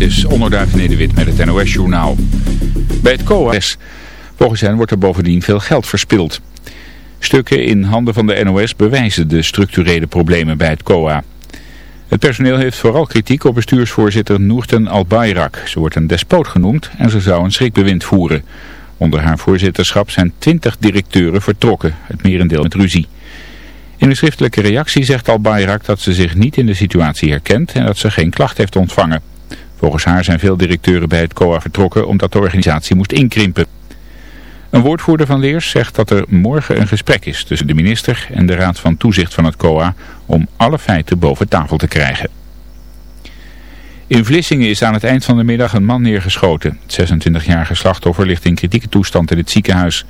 Dit is Onderduif Nederwit met het NOS-journaal. Bij het COAS. Volgens hen wordt er bovendien veel geld verspild. Stukken in handen van de NOS bewijzen de structurele problemen bij het COA. Het personeel heeft vooral kritiek op bestuursvoorzitter Noorten Al-Bayrak. Ze wordt een despoot genoemd en ze zou een schrikbewind voeren. Onder haar voorzitterschap zijn twintig directeuren vertrokken, het merendeel met ruzie. In een schriftelijke reactie zegt Al-Bayrak dat ze zich niet in de situatie herkent en dat ze geen klacht heeft ontvangen. Volgens haar zijn veel directeuren bij het COA vertrokken omdat de organisatie moest inkrimpen. Een woordvoerder van Leers zegt dat er morgen een gesprek is tussen de minister en de raad van toezicht van het COA om alle feiten boven tafel te krijgen. In Vlissingen is aan het eind van de middag een man neergeschoten. Het 26-jarige slachtoffer ligt in kritieke toestand in het ziekenhuis.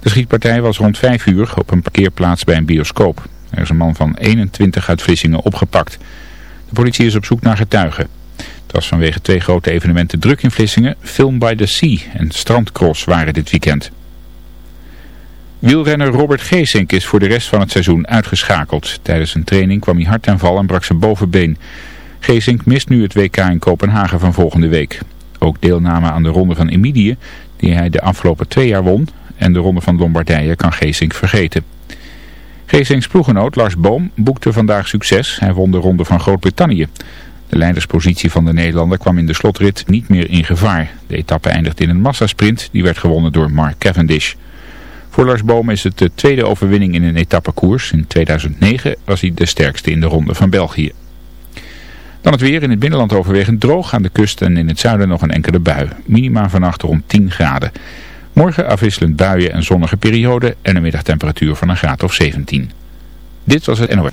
De schietpartij was rond 5 uur op een parkeerplaats bij een bioscoop. Er is een man van 21 uit Vlissingen opgepakt. De politie is op zoek naar getuigen. Het was vanwege twee grote evenementen druk in Vlissingen. Film by the Sea en Strandcross waren dit weekend. Wielrenner Robert Geesink is voor de rest van het seizoen uitgeschakeld. Tijdens een training kwam hij hard ten val en brak zijn bovenbeen. Geesink mist nu het WK in Kopenhagen van volgende week. Ook deelname aan de ronde van Emidië, die hij de afgelopen twee jaar won, en de ronde van Lombardije kan Geesink vergeten. Geesinks ploegenoot Lars Boom boekte vandaag succes. Hij won de ronde van Groot-Brittannië. De leiderspositie van de Nederlander kwam in de slotrit niet meer in gevaar. De etappe eindigde in een massasprint, die werd gewonnen door Mark Cavendish. Voor Lars Boom is het de tweede overwinning in een etappekoers. In 2009 was hij de sterkste in de ronde van België. Dan het weer in het binnenland overwegend droog aan de kust en in het zuiden nog een enkele bui. Minima vannacht rond 10 graden. Morgen afwisselend buien en zonnige periode en een middagtemperatuur van een graad of 17. Dit was het NOS.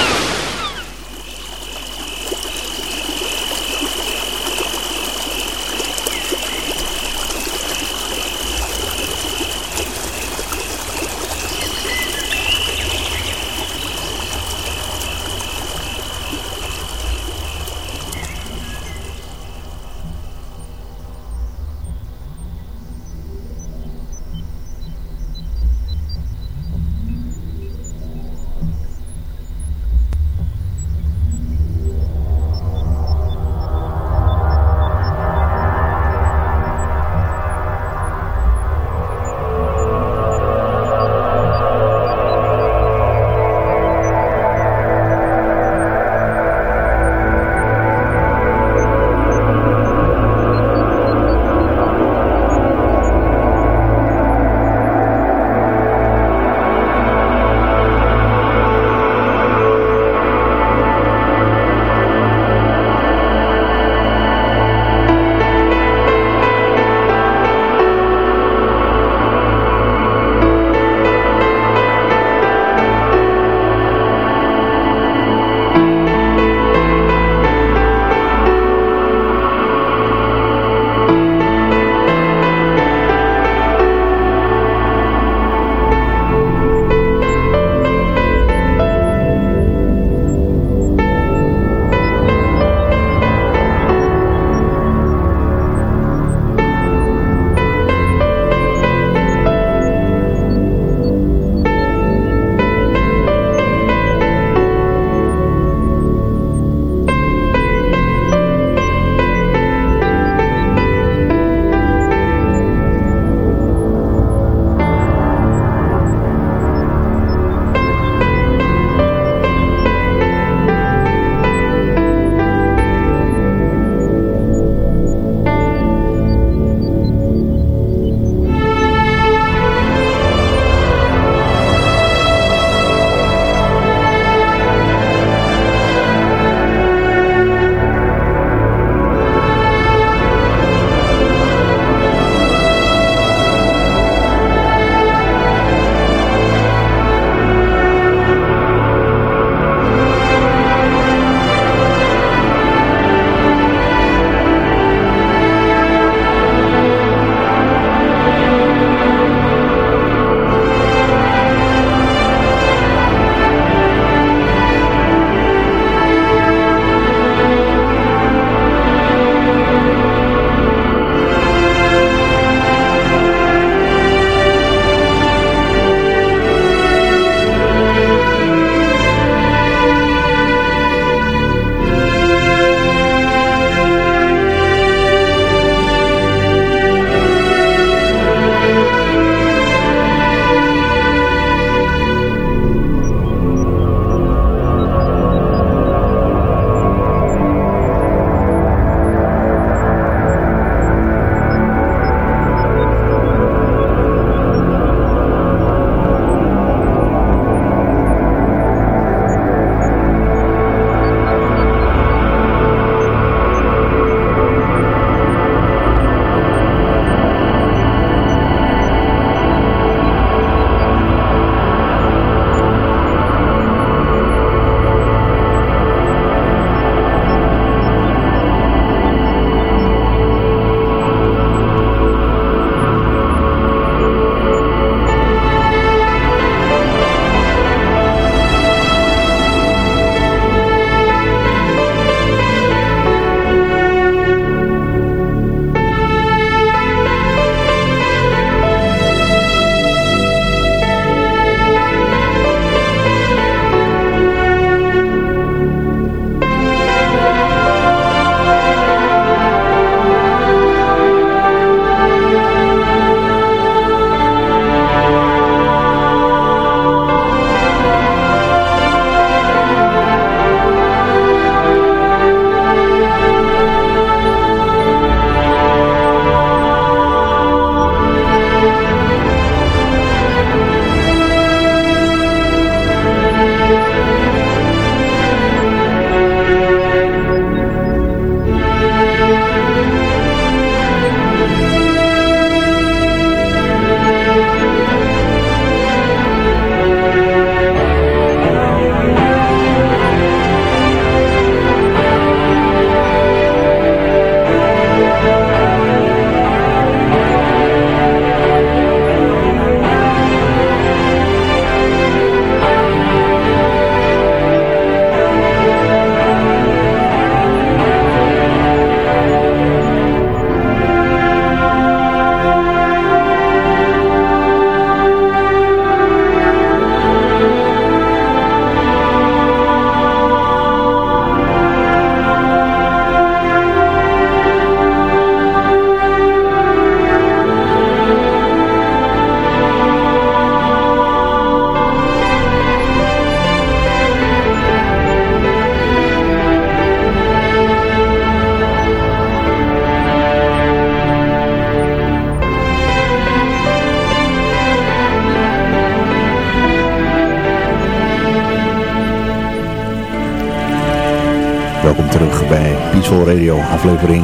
Aflevering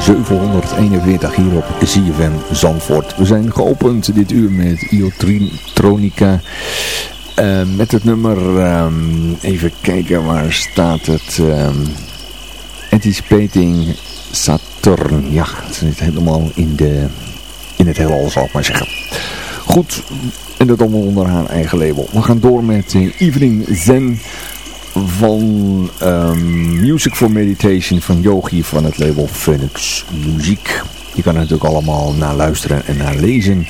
741 hier op ZFM Zandvoort. We zijn geopend dit uur met Iotronica. Uh, met het nummer, um, even kijken waar staat het, um, Anticipating Saturn. Ja, het zit helemaal in, de, in het heelal zal ik maar zeggen. Goed, en dat allemaal onder haar eigen label. We gaan door met uh, Evening Zen van um, Music for Meditation van Yogi van het label Phoenix Muziek. Je kan het natuurlijk allemaal naar luisteren en naar lezen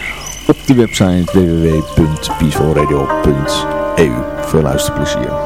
op de website www.peacefulradio.eu. Veel luisterplezier.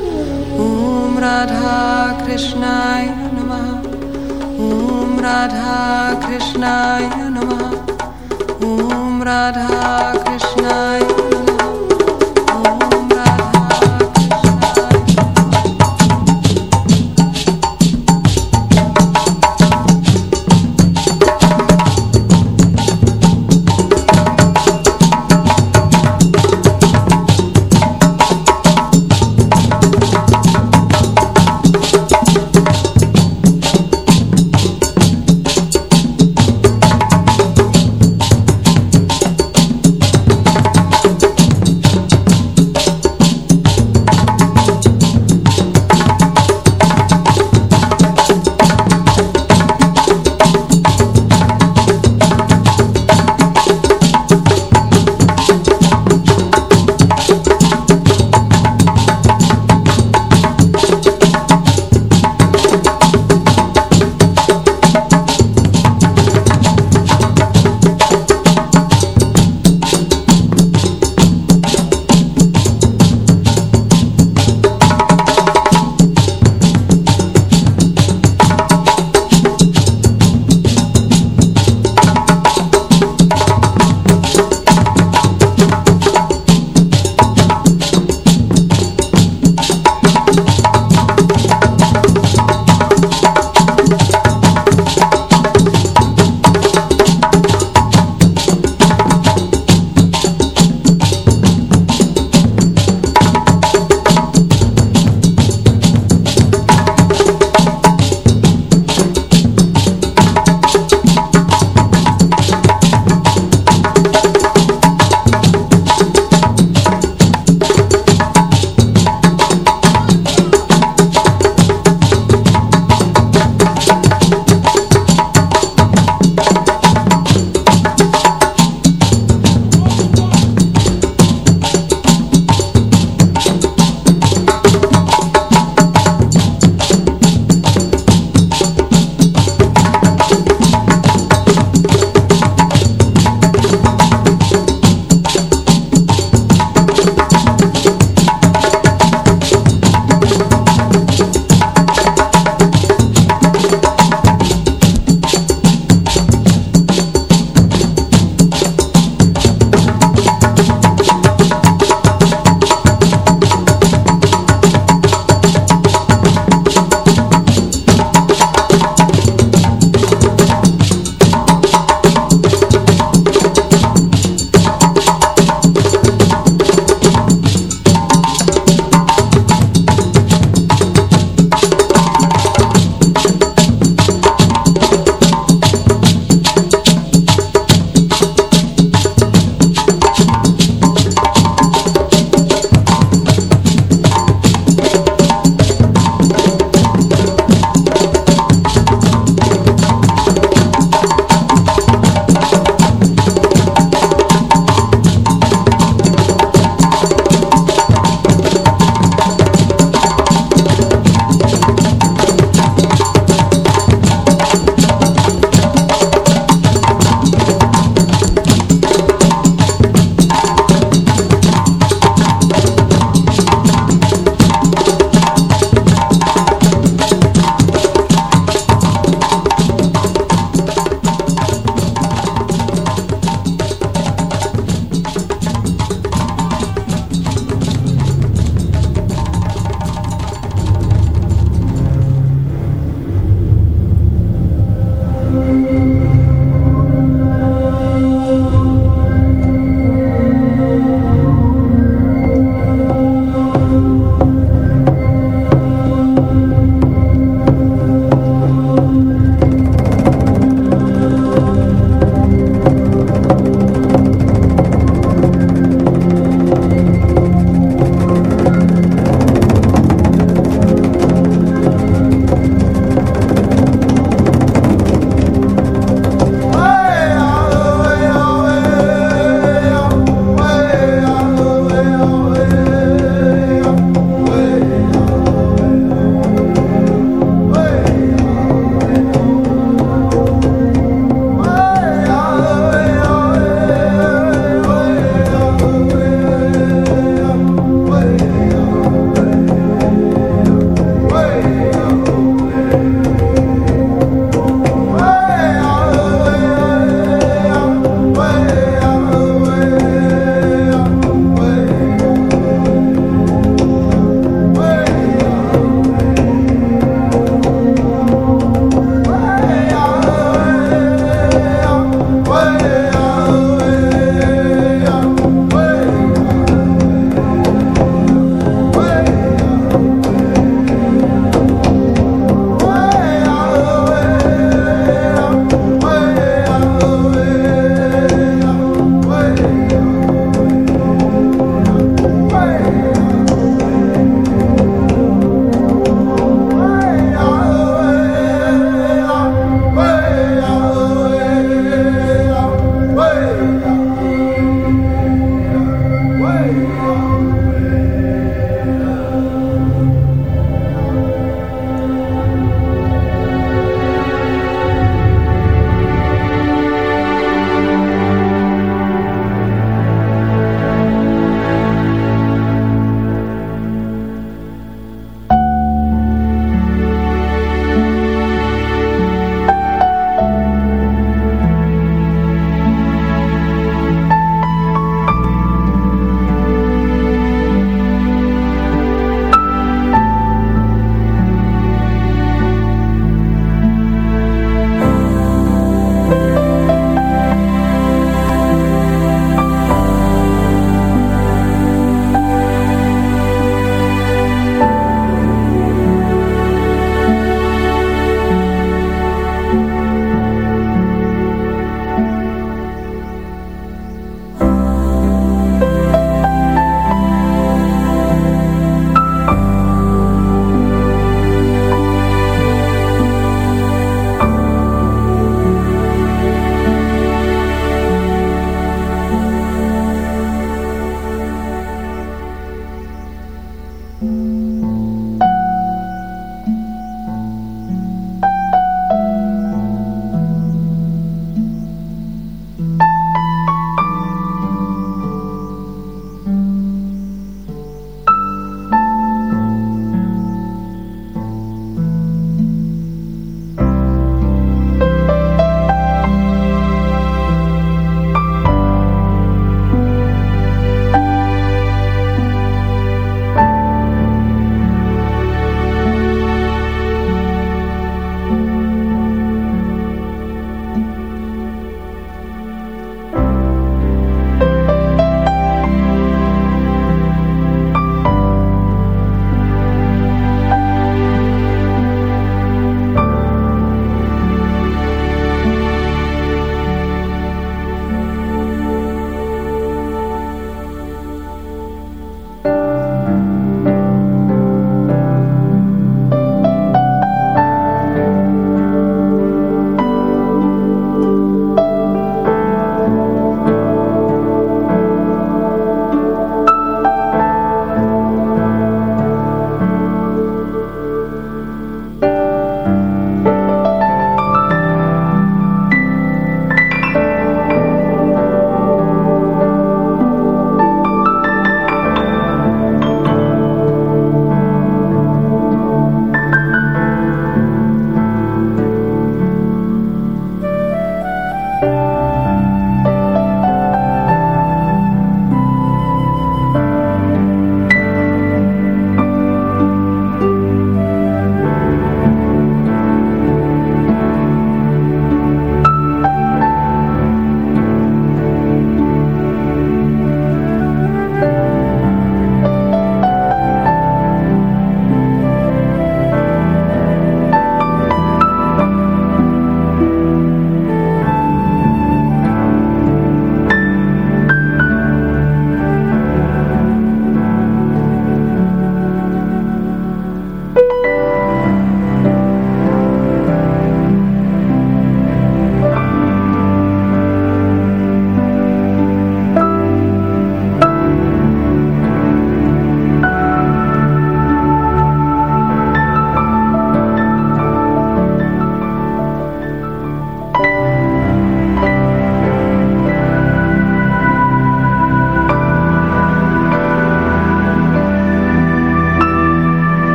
Radha Krishnaya Namaha. Om Radha Krishnaya Namaha. Om Radha Krishnaya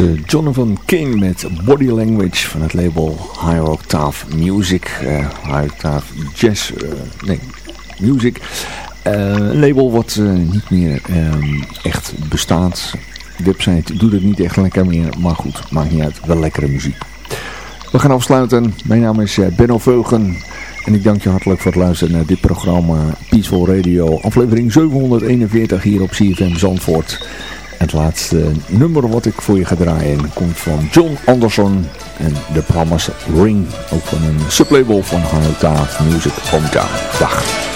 uh, Jonathan King met Body Language van het label High Octave Music. Uh, High Octave Jazz, uh, nee, Music. een label wat niet meer ehm, echt bestaat. Website doet het niet echt lekker meer, maar goed, maakt niet uit. Wel lekkere muziek. We gaan afsluiten. Mijn naam is Benno Veugen. En ik dank je hartelijk voor het luisteren naar dit programma Peaceful Radio. Aflevering 741 hier op CFM Zandvoort. Het laatste nummer wat ik voor je ga draaien komt van John Anderson en de Promise Ring. Ook van een sublabel van High Music Hometown. Dag.